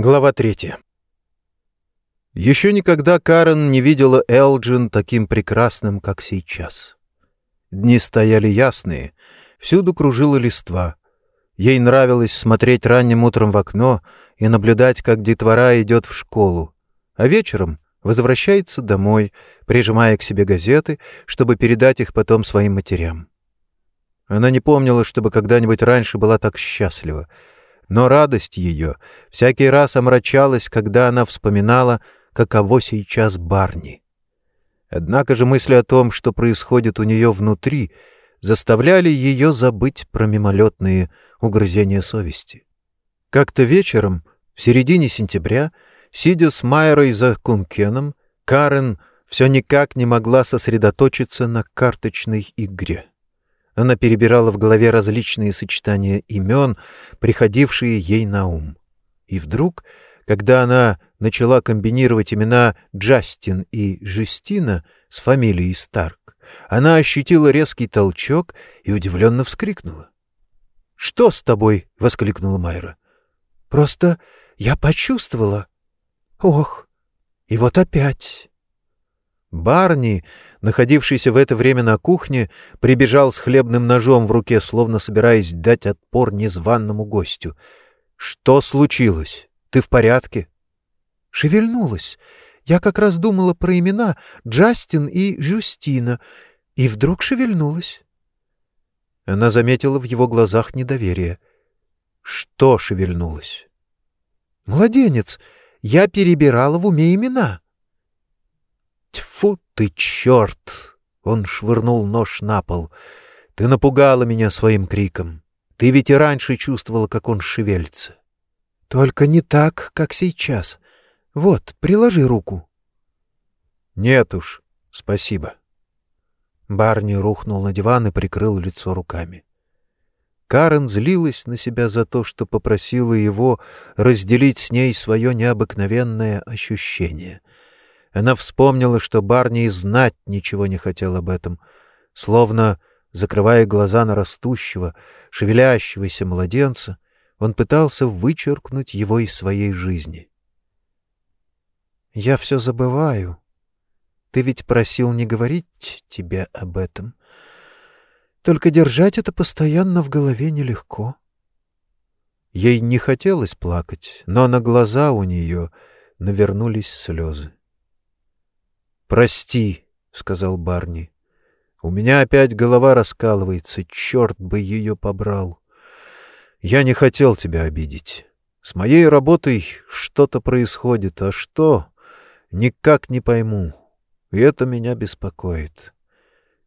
Глава третья. Еще никогда Карен не видела Элджин таким прекрасным, как сейчас. Дни стояли ясные, всюду кружила листва. Ей нравилось смотреть ранним утром в окно и наблюдать, как детвора идет в школу, а вечером возвращается домой, прижимая к себе газеты, чтобы передать их потом своим матерям. Она не помнила, чтобы когда-нибудь раньше была так счастлива, но радость ее всякий раз омрачалась, когда она вспоминала, каково сейчас Барни. Однако же мысли о том, что происходит у нее внутри, заставляли ее забыть про мимолетные угрызения совести. Как-то вечером, в середине сентября, сидя с Майерой за Кункеном, Карен все никак не могла сосредоточиться на карточной игре. Она перебирала в голове различные сочетания имен, приходившие ей на ум. И вдруг, когда она начала комбинировать имена Джастин и Жюстина с фамилией Старк, она ощутила резкий толчок и удивленно вскрикнула. «Что с тобой?» — воскликнула Майра. «Просто я почувствовала. Ох, и вот опять. Барни, находившийся в это время на кухне, прибежал с хлебным ножом в руке, словно собираясь дать отпор незваному гостю. «Что случилось? Ты в порядке?» «Шевельнулась. Я как раз думала про имена Джастин и Жюстина, и вдруг шевельнулась». Она заметила в его глазах недоверие. «Что шевельнулось?» «Младенец. Я перебирала в уме имена». «Тьфу ты, черт!» — он швырнул нож на пол. «Ты напугала меня своим криком. Ты ведь и раньше чувствовала, как он шевелится». «Только не так, как сейчас. Вот, приложи руку». «Нет уж, спасибо». Барни рухнул на диван и прикрыл лицо руками. Карен злилась на себя за то, что попросила его разделить с ней свое необыкновенное ощущение. Она вспомнила, что Барни и знать ничего не хотел об этом, словно, закрывая глаза на растущего, шевелящегося младенца, он пытался вычеркнуть его из своей жизни. «Я все забываю. Ты ведь просил не говорить тебе об этом. Только держать это постоянно в голове нелегко». Ей не хотелось плакать, но на глаза у нее навернулись слезы. «Прости», — сказал Барни. «У меня опять голова раскалывается, черт бы ее побрал. Я не хотел тебя обидеть. С моей работой что-то происходит, а что — никак не пойму, и это меня беспокоит.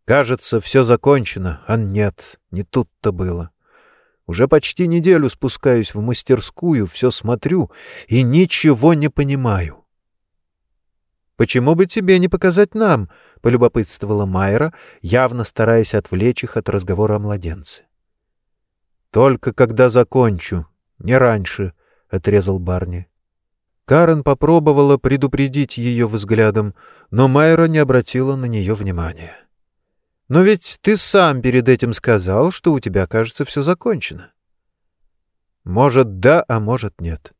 Кажется, все закончено, а нет, не тут-то было». Уже почти неделю спускаюсь в мастерскую, все смотрю и ничего не понимаю. «Почему бы тебе не показать нам?» — полюбопытствовала Майра, явно стараясь отвлечь их от разговора о младенце. «Только когда закончу, не раньше», — отрезал Барни. Карен попробовала предупредить ее взглядом, но Майра не обратила на нее внимания. «Но ведь ты сам перед этим сказал, что у тебя, кажется, все закончено». «Может, да, а может, нет.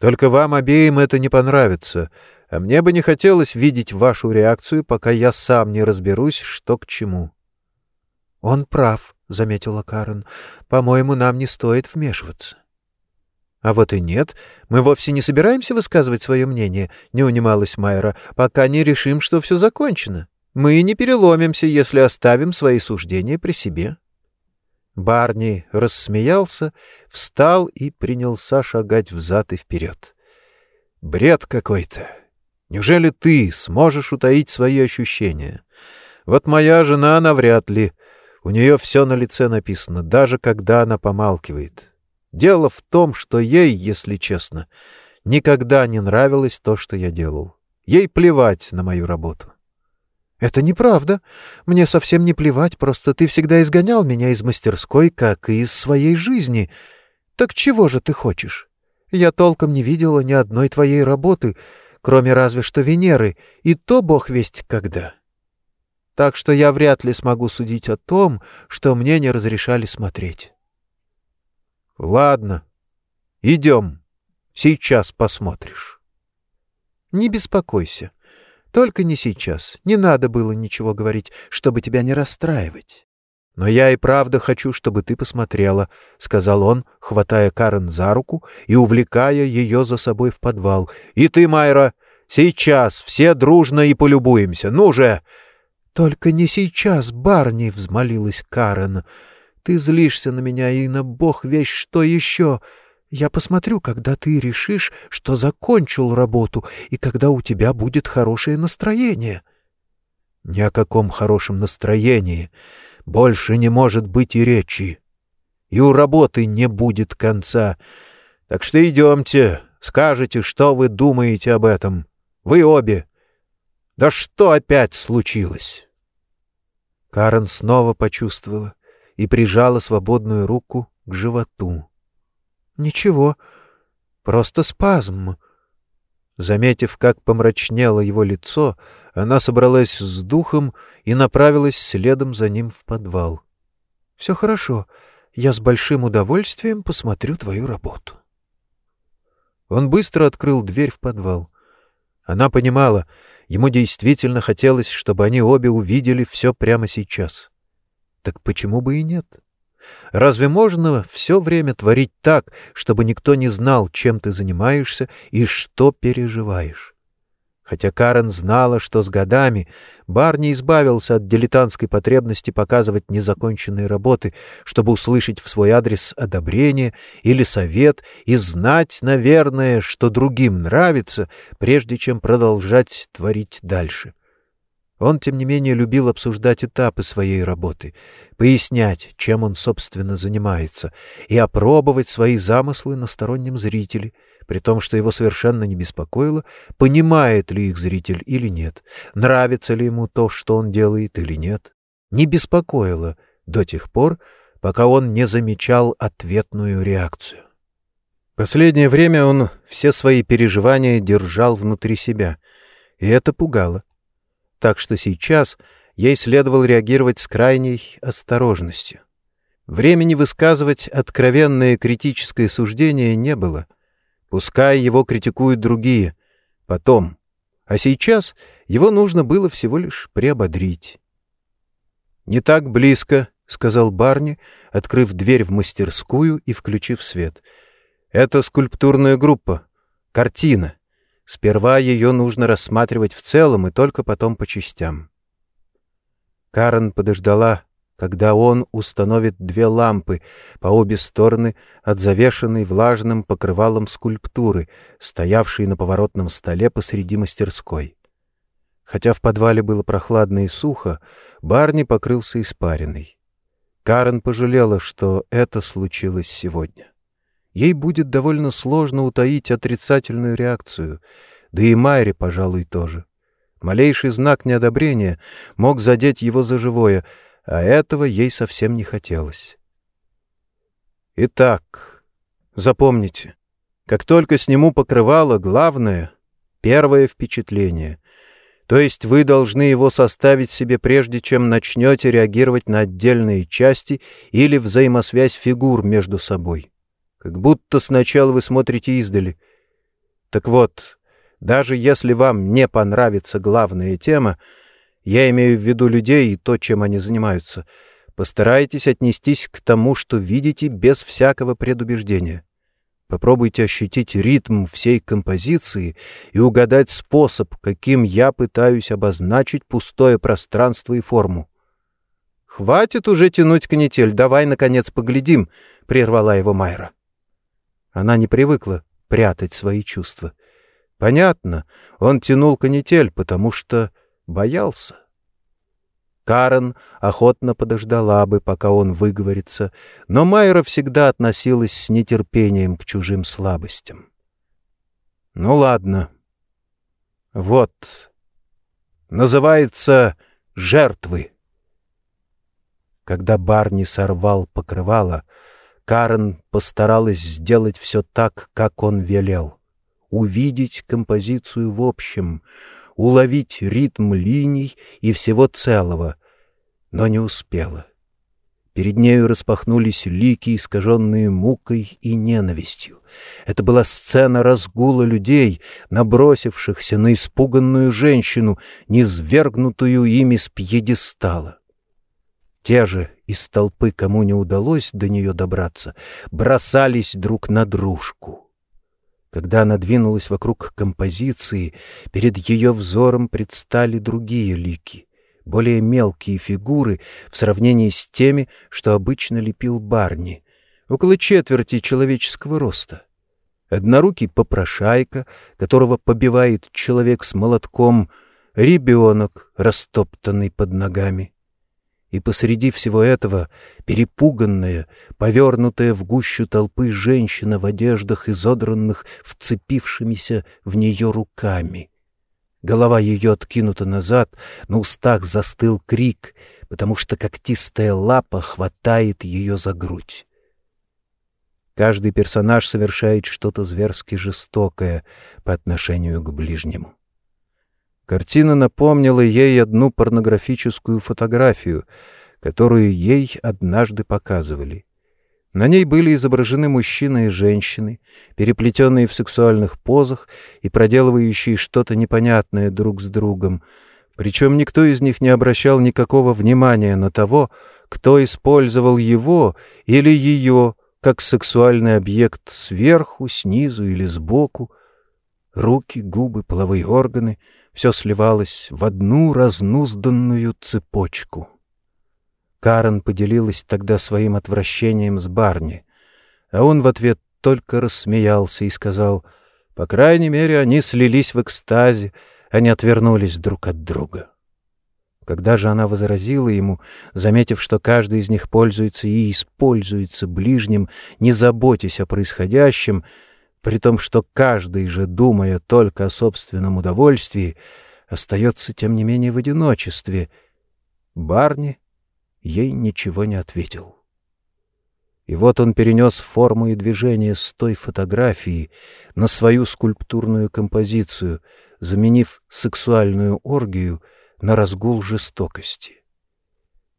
Только вам обеим это не понравится, а мне бы не хотелось видеть вашу реакцию, пока я сам не разберусь, что к чему. — Он прав, — заметила Карен. — По-моему, нам не стоит вмешиваться. — А вот и нет. Мы вовсе не собираемся высказывать свое мнение, — не унималась Майра, — пока не решим, что все закончено. Мы не переломимся, если оставим свои суждения при себе. Барни рассмеялся, встал и принялся шагать взад и вперед. — Бред какой-то! Неужели ты сможешь утаить свои ощущения? Вот моя жена навряд ли. У нее все на лице написано, даже когда она помалкивает. Дело в том, что ей, если честно, никогда не нравилось то, что я делал. Ей плевать на мою работу. «Это неправда. Мне совсем не плевать, просто ты всегда изгонял меня из мастерской, как и из своей жизни. Так чего же ты хочешь? Я толком не видела ни одной твоей работы, кроме разве что Венеры, и то бог весть когда. Так что я вряд ли смогу судить о том, что мне не разрешали смотреть. — Ладно, идем. Сейчас посмотришь. Не беспокойся. Только не сейчас. Не надо было ничего говорить, чтобы тебя не расстраивать. «Но я и правда хочу, чтобы ты посмотрела», — сказал он, хватая Карен за руку и увлекая ее за собой в подвал. «И ты, Майра, сейчас все дружно и полюбуемся. Ну же!» «Только не сейчас, Барни!» — взмолилась Карен. «Ты злишься на меня и на бог весь что еще. Я посмотрю, когда ты решишь, что закончил работу и когда у тебя будет хорошее настроение». «Ни о каком хорошем настроении больше не может быть и речи. И у работы не будет конца. Так что идемте, скажете, что вы думаете об этом. Вы обе. Да что опять случилось?» Карен снова почувствовала и прижала свободную руку к животу. «Ничего, просто спазм». Заметив, как помрачнело его лицо, она собралась с духом и направилась следом за ним в подвал. «Все хорошо. Я с большим удовольствием посмотрю твою работу». Он быстро открыл дверь в подвал. Она понимала, ему действительно хотелось, чтобы они обе увидели все прямо сейчас. Так почему бы и нет? Разве можно все время творить так, чтобы никто не знал, чем ты занимаешься и что переживаешь? Хотя Карен знала, что с годами Барни избавился от дилетантской потребности показывать незаконченные работы, чтобы услышать в свой адрес одобрение или совет и знать, наверное, что другим нравится, прежде чем продолжать творить дальше. Он, тем не менее, любил обсуждать этапы своей работы, пояснять, чем он, собственно, занимается, и опробовать свои замыслы на стороннем зрителе, при том, что его совершенно не беспокоило, понимает ли их зритель или нет, нравится ли ему то, что он делает или нет. Не беспокоило до тех пор, пока он не замечал ответную реакцию. Последнее время он все свои переживания держал внутри себя, и это пугало так что сейчас ей следовало реагировать с крайней осторожностью. Времени высказывать откровенное критическое суждение не было. Пускай его критикуют другие, потом. А сейчас его нужно было всего лишь приободрить. «Не так близко», — сказал Барни, открыв дверь в мастерскую и включив свет. «Это скульптурная группа. Картина. Сперва ее нужно рассматривать в целом и только потом по частям. Карен подождала, когда он установит две лампы по обе стороны от завешенной влажным покрывалом скульптуры, стоявшей на поворотном столе посреди мастерской. Хотя в подвале было прохладно и сухо, Барни покрылся испариной. Карен пожалела, что это случилось сегодня ей будет довольно сложно утаить отрицательную реакцию, да и Майре, пожалуй, тоже. Малейший знак неодобрения мог задеть его за живое, а этого ей совсем не хотелось. Итак, запомните, как только сниму покрывало, главное — первое впечатление. То есть вы должны его составить себе прежде, чем начнете реагировать на отдельные части или взаимосвязь фигур между собой как будто сначала вы смотрите издали. Так вот, даже если вам не понравится главная тема, я имею в виду людей и то, чем они занимаются, постарайтесь отнестись к тому, что видите, без всякого предубеждения. Попробуйте ощутить ритм всей композиции и угадать способ, каким я пытаюсь обозначить пустое пространство и форму. «Хватит уже тянуть канитель, давай, наконец, поглядим», — прервала его Майра. Она не привыкла прятать свои чувства. Понятно, он тянул канитель, потому что боялся. Карен охотно подождала бы, пока он выговорится, но Майра всегда относилась с нетерпением к чужим слабостям. «Ну ладно. Вот. Называется «Жертвы». Когда Барни сорвал покрывало, Карен постаралась сделать все так, как он велел. Увидеть композицию в общем, уловить ритм линий и всего целого, но не успела. Перед нею распахнулись лики, искаженные мукой и ненавистью. Это была сцена разгула людей, набросившихся на испуганную женщину, низвергнутую ими с пьедестала. Те же из толпы, кому не удалось до нее добраться, бросались друг на дружку. Когда она двинулась вокруг композиции, перед ее взором предстали другие лики — более мелкие фигуры в сравнении с теми, что обычно лепил Барни, около четверти человеческого роста. Однорукий попрошайка, которого побивает человек с молотком, ребенок, растоптанный под ногами. И посреди всего этого перепуганная, повернутая в гущу толпы женщина в одеждах, изодранных вцепившимися в нее руками. Голова ее откинута назад, на устах застыл крик, потому что когтистая лапа хватает ее за грудь. Каждый персонаж совершает что-то зверски жестокое по отношению к ближнему. Картина напомнила ей одну порнографическую фотографию, которую ей однажды показывали. На ней были изображены мужчины и женщины, переплетенные в сексуальных позах и проделывающие что-то непонятное друг с другом. Причем никто из них не обращал никакого внимания на того, кто использовал его или ее как сексуальный объект сверху, снизу или сбоку. Руки, губы, половые органы — все сливалось в одну разнузданную цепочку. Карен поделилась тогда своим отвращением с Барни, а он в ответ только рассмеялся и сказал, «По крайней мере, они слились в экстазе, они отвернулись друг от друга». Когда же она возразила ему, заметив, что каждый из них пользуется и используется ближним, не заботясь о происходящем, при том, что каждый же, думая только о собственном удовольствии, остается, тем не менее, в одиночестве, Барни ей ничего не ответил. И вот он перенес форму и движение с той фотографии на свою скульптурную композицию, заменив сексуальную оргию на разгул жестокости.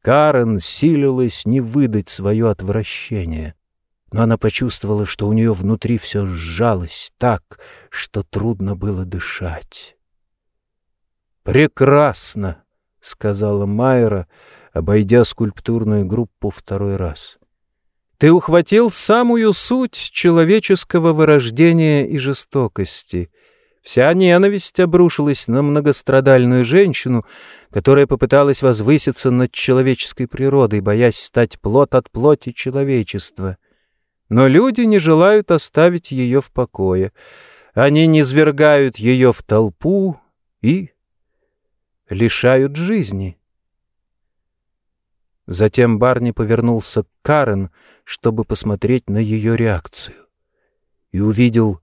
Карен силилась не выдать свое отвращение, но она почувствовала, что у нее внутри все сжалось так, что трудно было дышать. «Прекрасно!» — сказала Майра, обойдя скульптурную группу второй раз. «Ты ухватил самую суть человеческого вырождения и жестокости. Вся ненависть обрушилась на многострадальную женщину, которая попыталась возвыситься над человеческой природой, боясь стать плод от плоти человечества. Но люди не желают оставить ее в покое. Они низвергают ее в толпу и лишают жизни». Затем Барни повернулся к Карен, чтобы посмотреть на ее реакцию, и увидел,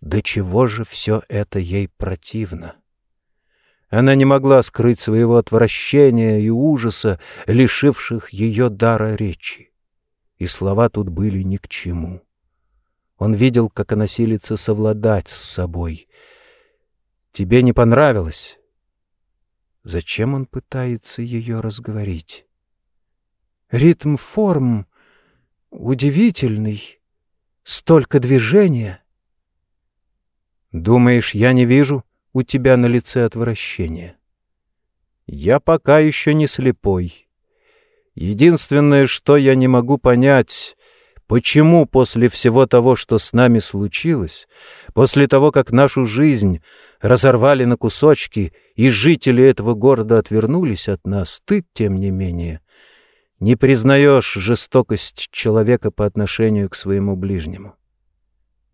до чего же все это ей противно. Она не могла скрыть своего отвращения и ужаса, лишивших ее дара речи. И слова тут были ни к чему. Он видел, как она силится совладать с собой. «Тебе не понравилось?» Зачем он пытается ее разговорить? Ритм форм удивительный. Столько движения. Думаешь, я не вижу у тебя на лице отвращения? Я пока еще не слепой. Единственное, что я не могу понять, почему после всего того, что с нами случилось, после того, как нашу жизнь разорвали на кусочки и жители этого города отвернулись от нас, ты, тем не менее, — не признаешь жестокость человека по отношению к своему ближнему.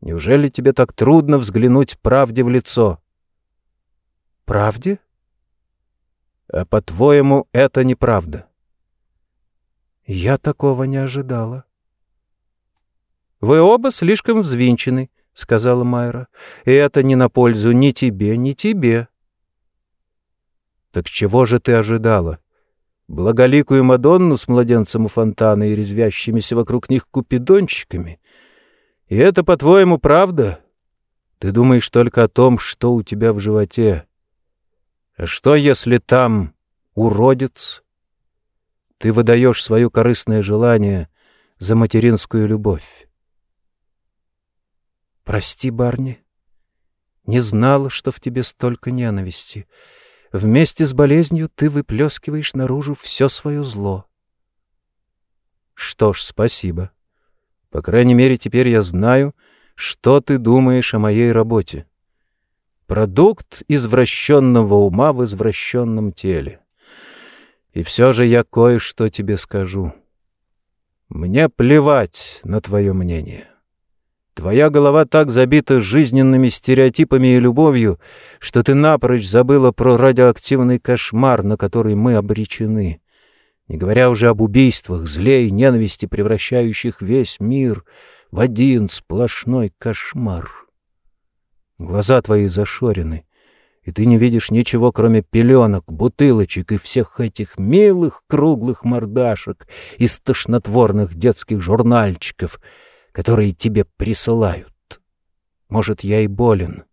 Неужели тебе так трудно взглянуть правде в лицо? Правде? А по-твоему, это неправда? Я такого не ожидала. Вы оба слишком взвинчены, — сказала Майра, — и это не на пользу ни тебе, ни тебе. Так чего же ты ожидала? благоликую Мадонну с младенцем у фонтана и резвящимися вокруг них купидончиками. И это, по-твоему, правда? Ты думаешь только о том, что у тебя в животе. А что, если там уродец? Ты выдаешь свое корыстное желание за материнскую любовь. Прости, Барни. Не знала, что в тебе столько ненависти. Вместе с болезнью ты выплескиваешь наружу все свое зло. Что ж, спасибо. По крайней мере, теперь я знаю, что ты думаешь о моей работе. Продукт извращенного ума в извращенном теле. И все же я кое-что тебе скажу. Мне плевать на твое мнение. Твоя голова так забита жизненными стереотипами и любовью, что ты напрочь забыла про радиоактивный кошмар, на который мы обречены. Не говоря уже об убийствах, зле и ненависти, превращающих весь мир в один сплошной кошмар. Глаза твои зашорены, и ты не видишь ничего, кроме пеленок, бутылочек и всех этих милых круглых мордашек из тошнотворных детских журнальчиков, которые тебе присылают. Может, я и болен,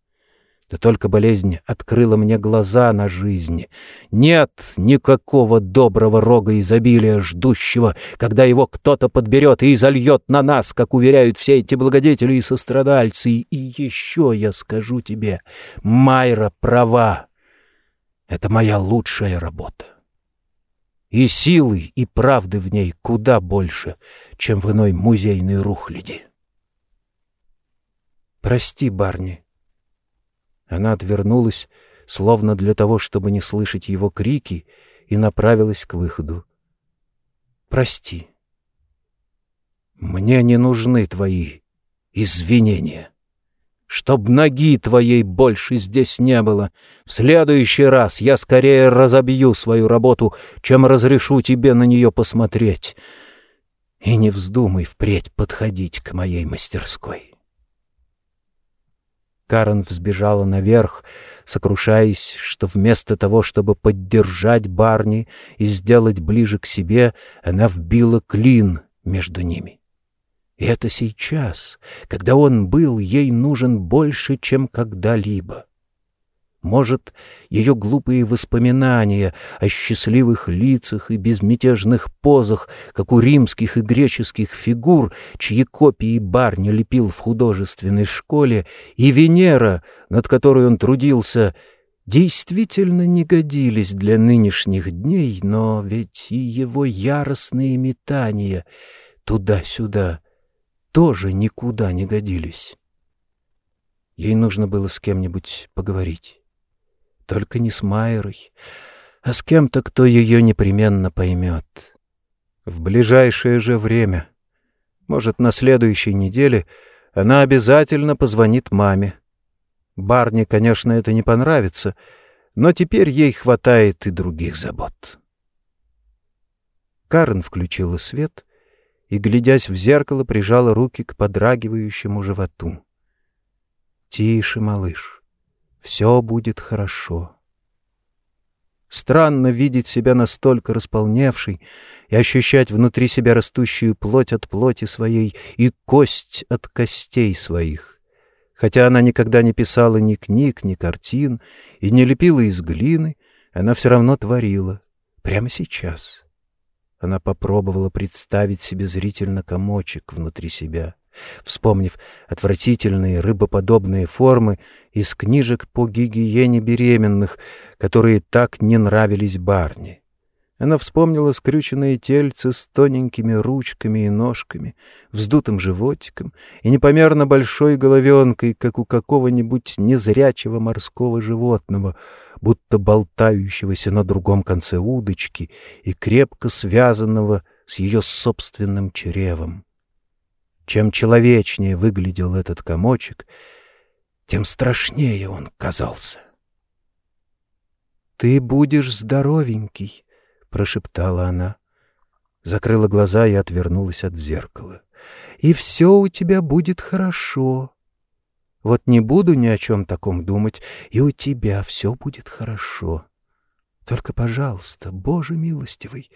да только болезнь открыла мне глаза на жизнь. Нет никакого доброго рога изобилия, ждущего, когда его кто-то подберет и изольет на нас, как уверяют все эти благодетели и сострадальцы. И еще я скажу тебе, Майра права. Это моя лучшая работа. И силы, и правды в ней куда больше, чем в иной музейной рухляди. Прости, Барни, она отвернулась, словно для того, чтобы не слышать его крики, и направилась к выходу. «Прости. Мне не нужны твои извинения. Чтоб ноги твоей больше здесь не было. В следующий раз я скорее разобью свою работу, чем разрешу тебе на нее посмотреть. И не вздумай впредь подходить к моей мастерской». Карен взбежала наверх, сокрушаясь, что вместо того, чтобы поддержать Барни и сделать ближе к себе, она вбила клин между ними. И это сейчас, когда он был ей нужен больше, чем когда-либо. Может, ее глупые воспоминания о счастливых лицах и безмятежных позах, как у римских и греческих фигур, чьи копии Барни лепил в художественной школе, и Венера, над которой он трудился, действительно не годились для нынешних дней, но ведь и его яростные метания туда-сюда тоже никуда не годились. Ей нужно было с кем-нибудь поговорить. Только не с Майерой, а с кем-то, кто ее непременно поймет. В ближайшее же время, может, на следующей неделе, она обязательно позвонит маме. Барни, конечно, это не понравится, но теперь ей хватает и других забот. Карен включила свет и, глядясь в зеркало, прижала руки к подрагивающему животу. «Тише, малыш. Все будет хорошо. Странно видеть себя настолько располневшей и ощущать внутри себя растущую плоть от плоти своей и кость от костей своих. Хотя она никогда не писала ни книг, ни картин и не лепила из глины, она все равно творила. Прямо сейчас. Она попробовала представить себе зрительно комочек внутри себя — вспомнив отвратительные рыбоподобные формы из книжек по гигиене беременных, которые так не нравились Барни. Она вспомнила скрюченные тельцы с тоненькими ручками и ножками, вздутым животиком и непомерно большой головенкой, как у какого-нибудь незрячего морского животного, будто болтающегося на другом конце удочки и крепко связанного с ее собственным чревом. Чем человечнее выглядел этот комочек, тем страшнее он казался. «Ты будешь здоровенький», — прошептала она. Закрыла глаза и отвернулась от зеркала. «И все у тебя будет хорошо. Вот не буду ни о чем таком думать, и у тебя все будет хорошо. Только, пожалуйста, Боже милостивый,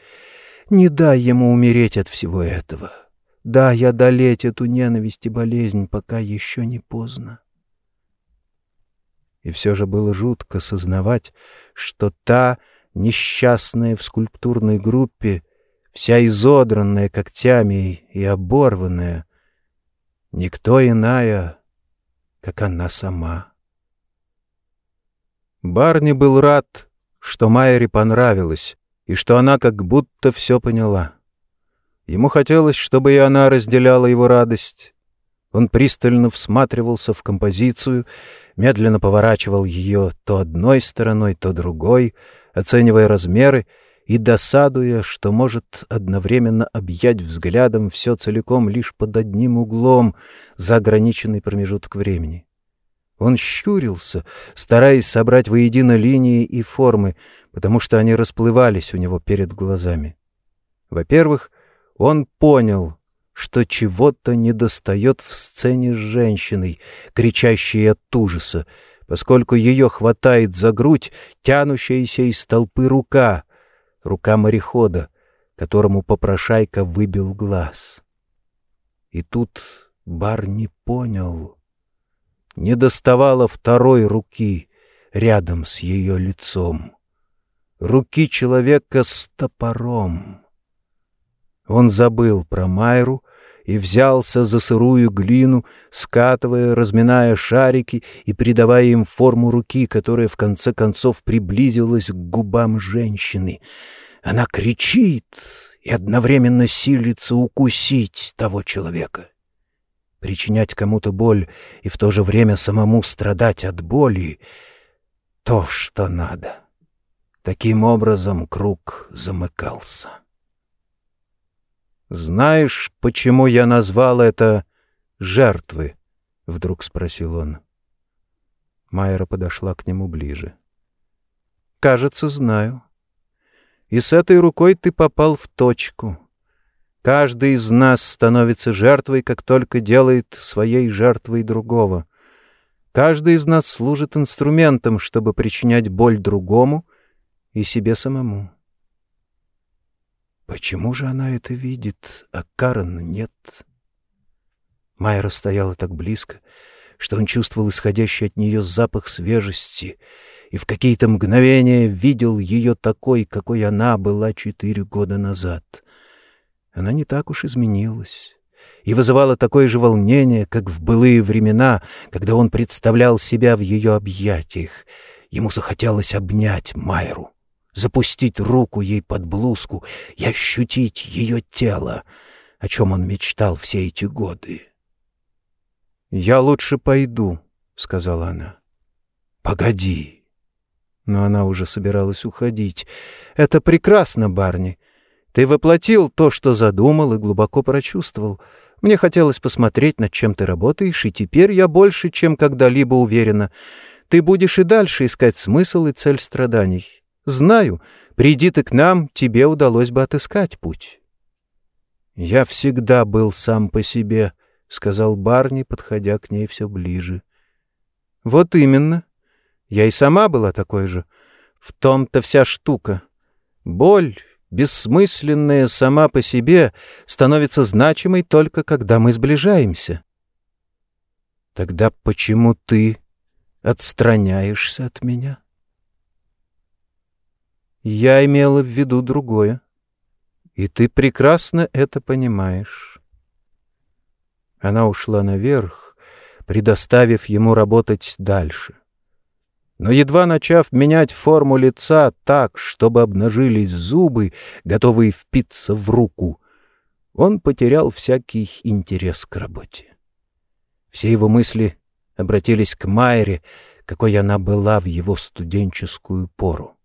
не дай ему умереть от всего этого». Да, я одолеть эту ненависть и болезнь, пока еще не поздно. И все же было жутко сознавать, что та, несчастная в скульптурной группе, вся изодранная когтями и оборванная, никто иная, как она сама. Барни был рад, что Майере понравилось, и что она как будто все поняла. Ему хотелось, чтобы и она разделяла его радость. Он пристально всматривался в композицию, медленно поворачивал ее то одной стороной, то другой, оценивая размеры и досадуя, что может одновременно объять взглядом все целиком лишь под одним углом за ограниченный промежуток времени. Он щурился, стараясь собрать воедино линии и формы, потому что они расплывались у него перед глазами. Во-первых, он понял, что чего-то недостает в сцене с женщиной, кричащей от ужаса, поскольку ее хватает за грудь тянущаяся из толпы рука, рука морехода, которому попрошайка выбил глаз. И тут бар не понял. Не доставало второй руки рядом с ее лицом. Руки человека с топором. Он забыл про Майру и взялся за сырую глину, скатывая, разминая шарики и придавая им форму руки, которая в конце концов приблизилась к губам женщины. Она кричит и одновременно силится укусить того человека. Причинять кому-то боль и в то же время самому страдать от боли — то, что надо. Таким образом круг замыкался. «Знаешь, почему я назвал это «жертвы»?» — вдруг спросил он. Майера подошла к нему ближе. «Кажется, знаю. И с этой рукой ты попал в точку. Каждый из нас становится жертвой, как только делает своей жертвой другого. Каждый из нас служит инструментом, чтобы причинять боль другому и себе самому. Почему же она это видит, а Карен нет? Майра стояла так близко, что он чувствовал исходящий от нее запах свежести и в какие-то мгновения видел ее такой, какой она была четыре года назад. Она не так уж изменилась и вызывала такое же волнение, как в былые времена, когда он представлял себя в ее объятиях. Ему захотелось обнять Майру запустить руку ей под блузку и ощутить ее тело, о чем он мечтал все эти годы. «Я лучше пойду», — сказала она. «Погоди». Но она уже собиралась уходить. «Это прекрасно, Барни. Ты воплотил то, что задумал и глубоко прочувствовал. Мне хотелось посмотреть, над чем ты работаешь, и теперь я больше, чем когда-либо уверена. Ты будешь и дальше искать смысл и цель страданий. Знаю, приди ты к нам, тебе удалось бы отыскать путь. Я всегда был сам по себе, — сказал Барни, подходя к ней все ближе. Вот именно. Я и сама была такой же. В том-то вся штука. Боль, бессмысленная сама по себе, становится значимой только когда мы сближаемся. Тогда почему ты отстраняешься от меня? — я имела в виду другое. И ты прекрасно это понимаешь. Она ушла наверх, предоставив ему работать дальше. Но едва начав менять форму лица так, чтобы обнажились зубы, готовые впиться в руку, он потерял всякий интерес к работе. Все его мысли обратились к Майре, какой она была в его студенческую пору.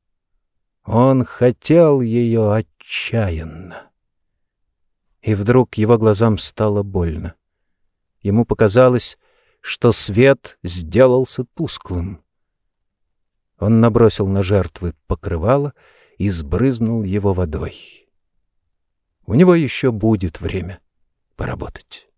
Он хотел ее отчаянно. И вдруг его глазам стало больно. Ему показалось, что свет сделался тусклым. Он набросил на жертвы покрывало и сбрызнул его водой. У него еще будет время поработать.